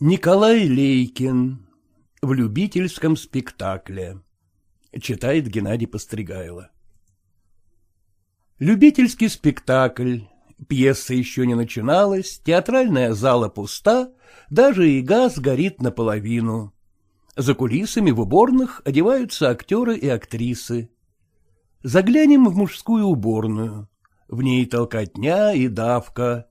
Николай Лейкин в любительском спектакле. Читает Геннадий Постригайло. Любительский спектакль. Пьеса еще не начиналась, театральная зала пуста, даже и газ горит наполовину. За кулисами в уборных одеваются актеры и актрисы. Заглянем в мужскую уборную. В ней толкотня и давка.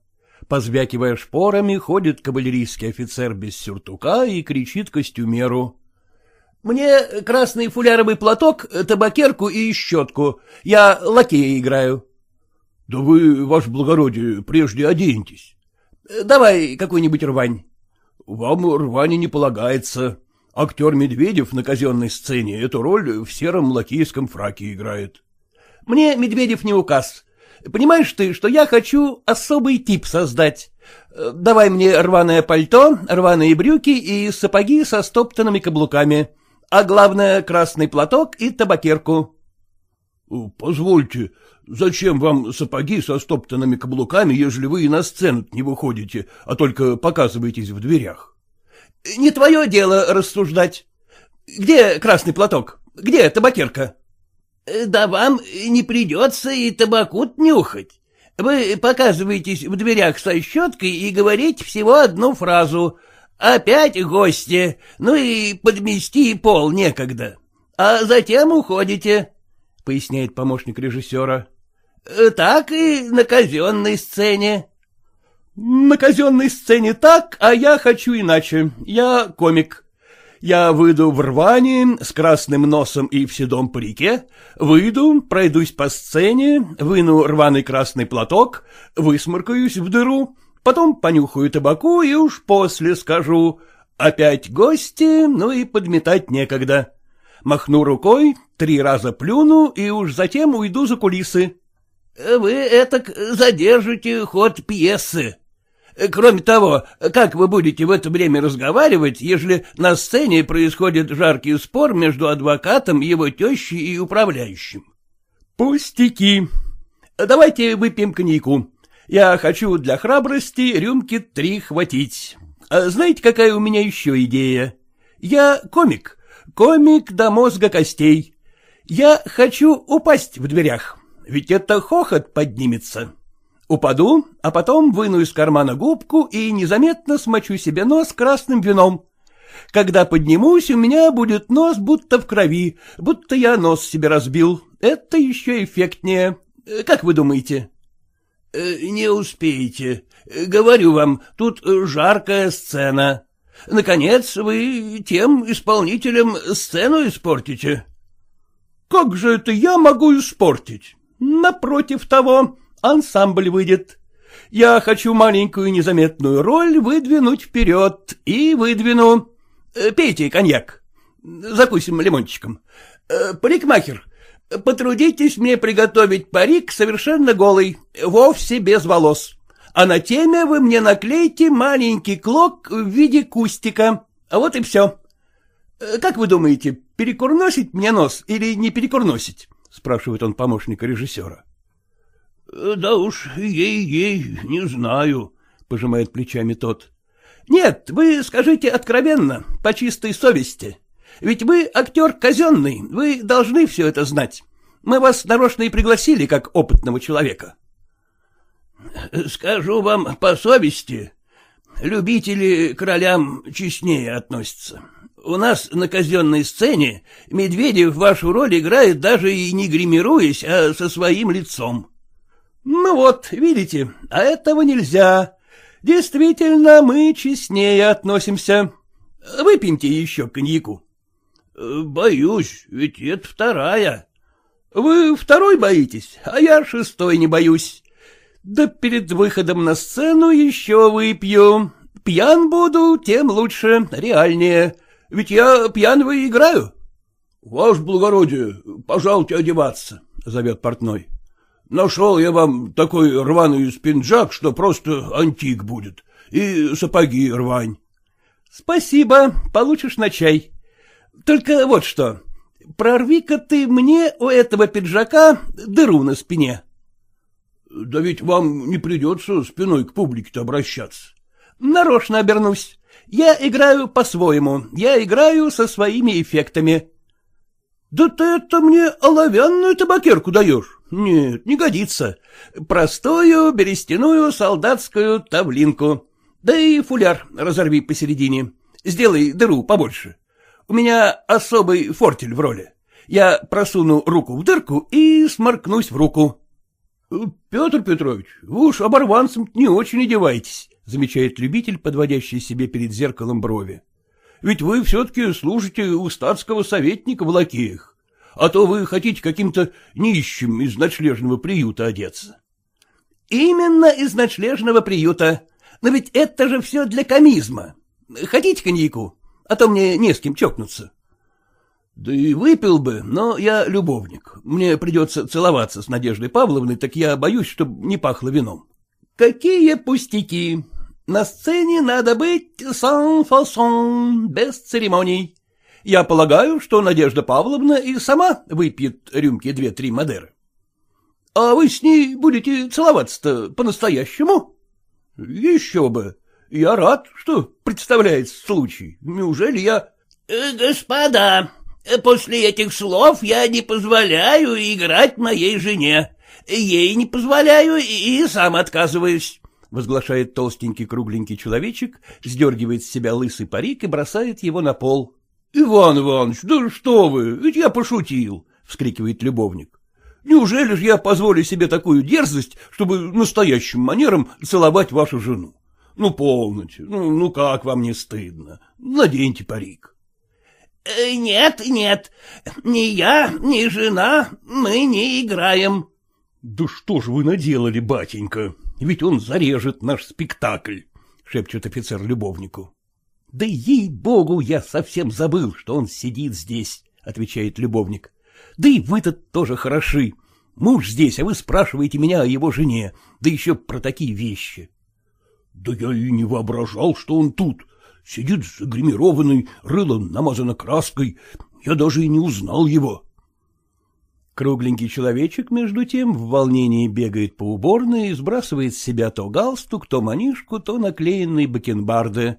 Позвякивая шпорами, ходит кавалерийский офицер без сюртука и кричит костюмеру. — Мне красный фуляровый платок, табакерку и щетку. Я лакея играю. — Да вы, ваше благородие, прежде оденьтесь. — Давай какую-нибудь рвань. — Вам рвани не полагается. Актер Медведев на казенной сцене эту роль в сером лакейском фраке играет. — Мне Медведев не указ. Понимаешь ты, что я хочу особый тип создать. Давай мне рваное пальто, рваные брюки и сапоги со стоптанными каблуками, а главное — красный платок и табакерку. — Позвольте, зачем вам сапоги со стоптанными каблуками, ежели вы и на сцену не выходите, а только показываетесь в дверях? — Не твое дело рассуждать. Где красный платок? Где табакерка? —— Да вам не придется и табаку нюхать. Вы показываетесь в дверях со щеткой и говорите всего одну фразу. Опять гости, ну и подмести пол некогда. А затем уходите, — поясняет помощник режиссера. — Так и на казенной сцене. — На казенной сцене так, а я хочу иначе. Я комик. Я выйду в рване с красным носом и в седом парике, выйду, пройдусь по сцене, выну рваный красный платок, высморкаюсь в дыру, потом понюхаю табаку и уж после скажу «Опять гости, ну и подметать некогда». Махну рукой, три раза плюну и уж затем уйду за кулисы. — Вы этак задержите ход пьесы, Кроме того, как вы будете в это время разговаривать, ежели на сцене происходит жаркий спор между адвокатом, его тещей и управляющим? — Пустяки. Давайте выпьем коньяку. Я хочу для храбрости рюмки три хватить. А знаете, какая у меня еще идея? Я комик, комик до мозга костей. Я хочу упасть в дверях, ведь это хохот поднимется. Упаду, а потом выну из кармана губку и незаметно смочу себе нос красным вином. Когда поднимусь, у меня будет нос будто в крови, будто я нос себе разбил. Это еще эффектнее. Как вы думаете? Э, — Не успеете. Говорю вам, тут жаркая сцена. Наконец, вы тем исполнителем сцену испортите. — Как же это я могу испортить? Напротив того, ансамбль выйдет. Я хочу маленькую незаметную роль выдвинуть вперед и выдвину. Э, пейте коньяк. Закусим лимончиком. Э, парикмахер, потрудитесь мне приготовить парик совершенно голый, вовсе без волос. А на теме вы мне наклейте маленький клок в виде кустика. А вот и все. Э, как вы думаете, перекурносить мне нос или не перекурносить? — спрашивает он помощника режиссера. — Да уж, ей-ей, не знаю, — пожимает плечами тот. — Нет, вы скажите откровенно, по чистой совести. Ведь вы актер казенный, вы должны все это знать. Мы вас нарочно и пригласили, как опытного человека. — Скажу вам по совести, любители к ролям честнее относятся. У нас на казенной сцене Медведев вашу роль играет даже и не гримируясь, а со своим лицом. Ну вот, видите, а этого нельзя. Действительно, мы честнее относимся. Выпьемте еще коньяку. Боюсь, ведь это вторая. Вы второй боитесь, а я шестой не боюсь. Да перед выходом на сцену еще выпью. Пьян буду, тем лучше, реальнее. Ведь я пьяного играю. — Ваше благородие, пожалуйте одеваться, — зовет портной. Нашел я вам такой рваный спинджак, что просто антик будет, и сапоги рвань. — Спасибо, получишь на чай. Только вот что, прорви-ка ты мне у этого пиджака дыру на спине. — Да ведь вам не придется спиной к публике-то обращаться. — Нарочно обернусь. Я играю по-своему, я играю со своими эффектами. — Да ты это мне оловянную табакерку даешь. Нет, не годится. Простую берестяную солдатскую тавлинку. Да и фуляр разорви посередине. Сделай дыру побольше. У меня особый фортель в роли. Я просуну руку в дырку и сморкнусь в руку. — Петр Петрович, вы уж оборванцем не очень одеваетесь, — замечает любитель, подводящий себе перед зеркалом брови. — Ведь вы все-таки служите у статского советника в лакеях, а то вы хотите каким-то нищим из ночлежного приюта одеться. — Именно из ночлежного приюта. Но ведь это же все для комизма. Хотите коньяку? А то мне не с кем чокнуться. Да и выпил бы, но я любовник. Мне придется целоваться с Надеждой Павловной, так я боюсь, чтобы не пахло вином. Какие пустяки! На сцене надо быть сан-фасон, без церемоний. Я полагаю, что Надежда Павловна и сама выпьет рюмки две-три Мадеры. А вы с ней будете целоваться-то по-настоящему? Еще бы. Я рад, что представляется случай. Неужели я... Э, — Господа, После этих слов я не позволяю играть моей жене. Ей не позволяю и сам отказываюсь. — возглашает толстенький кругленький человечек, сдергивает с себя лысый парик и бросает его на пол. — Иван Иванович, да что вы, ведь я пошутил! — вскрикивает любовник. — Неужели же я позволю себе такую дерзость, чтобы настоящим манером целовать вашу жену? Ну, полноте, ну, ну как вам не стыдно? Наденьте парик. Э, — Нет, нет, ни я, ни жена, мы не играем. — Да что ж вы наделали, батенька, ведь он зарежет наш спектакль, — шепчет офицер любовнику. — Да ей-богу, я совсем забыл, что он сидит здесь, — отвечает любовник. — Да и вы-то тоже хороши. Муж здесь, а вы спрашиваете меня о его жене, да еще про такие вещи. — Да я и не воображал, что он тут, Сидит загримированный, рыло намазано краской. Я даже и не узнал его. Кругленький человечек, между тем, в волнении бегает по уборной и сбрасывает с себя то галстук, то манишку, то наклеенные бакенбарды.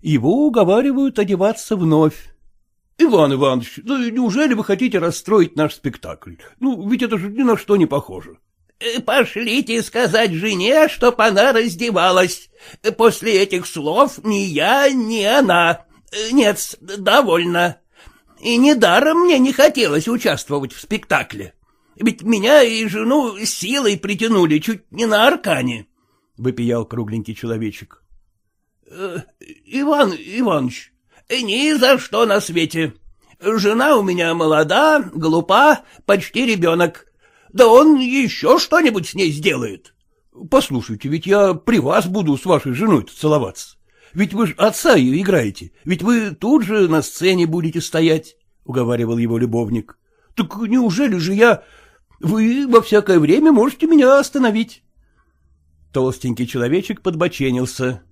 Его уговаривают одеваться вновь. — Иван Иванович, да неужели вы хотите расстроить наш спектакль? Ну, ведь это же ни на что не похоже. Э, — Пошлите сказать жене, чтоб она раздевалась. После этих слов ни я, ни она. Э, нет, довольно. И недаром мне не хотелось участвовать в спектакле. Ведь меня и жену силой притянули чуть не на аркане. — выпиял кругленький человечек. Э, — Иван Иванович, ни за что на свете. Жена у меня молода, глупа, почти ребенок. Да он еще что-нибудь с ней сделает. Послушайте, ведь я при вас буду с вашей женой целоваться. Ведь вы же отца ее играете, ведь вы тут же на сцене будете стоять, — уговаривал его любовник. — Так неужели же я... Вы во всякое время можете меня остановить. Толстенький человечек подбоченился.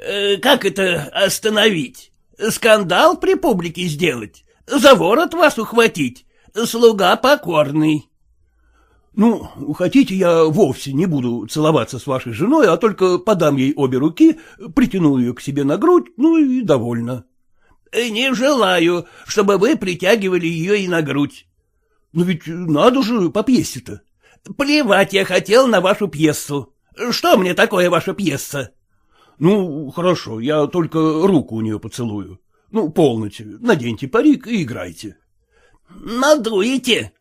«Э, — Как это остановить? Скандал при публике сделать? За ворот вас ухватить? Слуга покорный. Ну, хотите, я вовсе не буду целоваться с вашей женой, а только подам ей обе руки, притяну ее к себе на грудь, ну и довольно. Э, — Не желаю, чтобы вы притягивали ее и на грудь. — Но ведь надо же по пьесе-то. — Плевать я хотел на вашу пьесу. Что мне такое ваша пьеса? — Ну, хорошо, я только руку у нее поцелую. Ну, полноте, наденьте парик и играйте. — Надуете?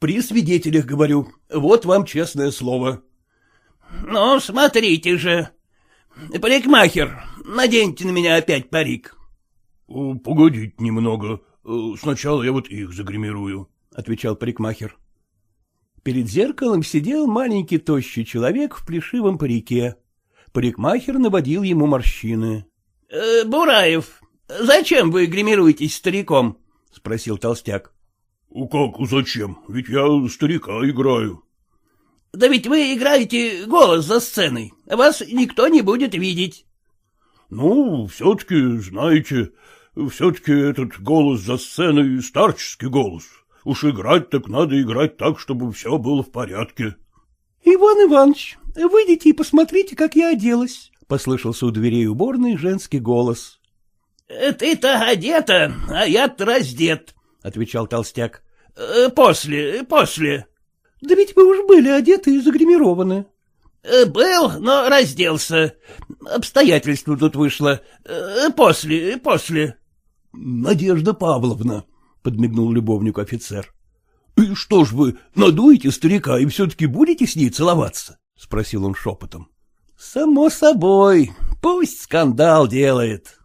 При свидетелях говорю. Вот вам честное слово. — Ну, смотрите же. Парикмахер, наденьте на меня опять парик. — Погодите немного. Сначала я вот их загримирую, — отвечал парикмахер. Перед зеркалом сидел маленький тощий человек в плешивом парике. Парикмахер наводил ему морщины. «Э, — Бураев, зачем вы гримируетесь стариком? — спросил толстяк. — Как зачем? Ведь я старика играю. — Да ведь вы играете голос за сценой, вас никто не будет видеть. — Ну, все-таки, знаете, все-таки этот голос за сценой — старческий голос. Уж играть так надо играть так, чтобы все было в порядке. — Иван Иванович, выйдите и посмотрите, как я оделась, — Послышался у дверей уборной женский голос. — Ты-то одета, а я-то раздет, — отвечал толстяк. Э, — После, после. — Да ведь вы уж были одеты и загримированы. Э, — Был, но разделся. Обстоятельство тут вышло. Э, после, после. — Надежда Павловна, — подмигнул любовник офицер. — И что ж вы, надуете старика и все-таки будете с ней целоваться? — спросил он шепотом. — Само собой, пусть скандал делает.